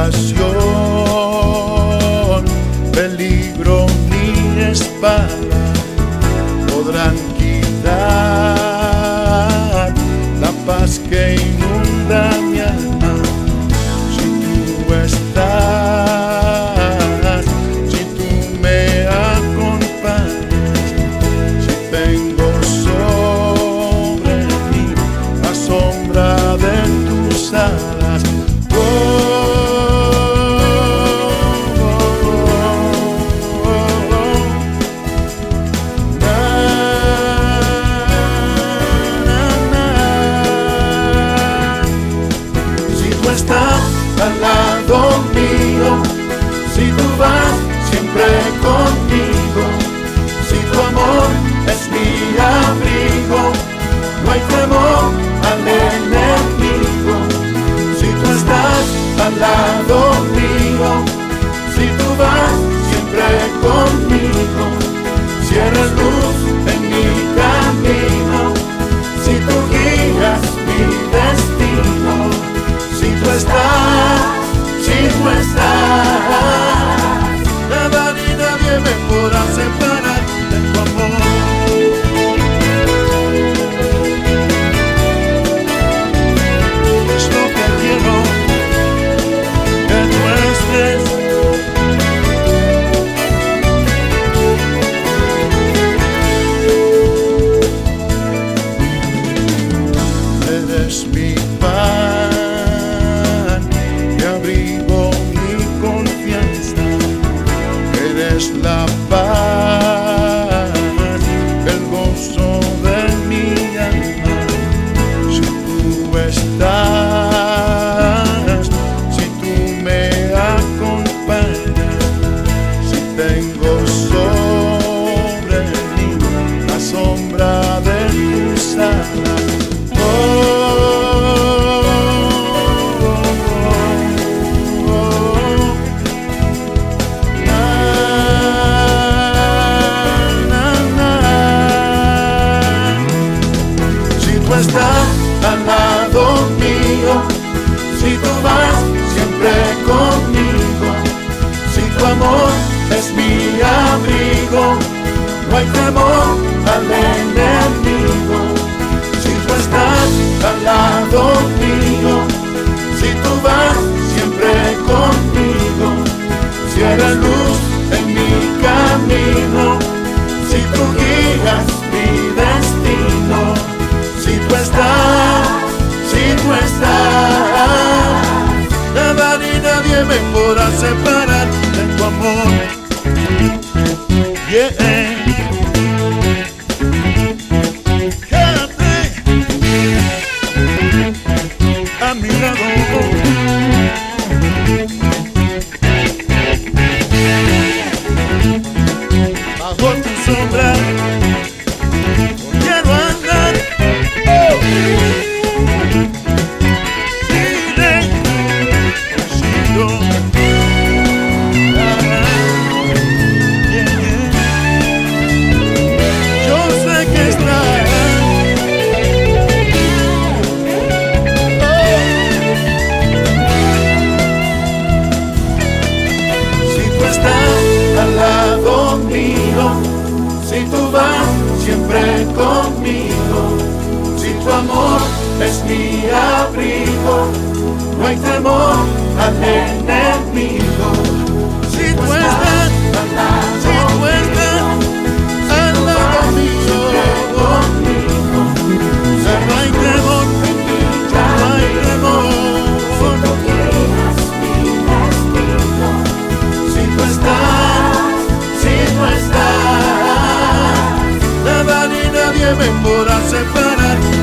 pasión. estás al lado mío. Si tú vas siempre conmigo, si tu amor es mi abrigo, no hay temor. Podrá separar de tu amor. Yeah. Amor es mi abrigo, no hay temor al enemigo. Si tú estás, si tú estás al lado mío, no hay temor, no hay temor. Si tú estás, si tú estás, nada ni nadie me podrá separar.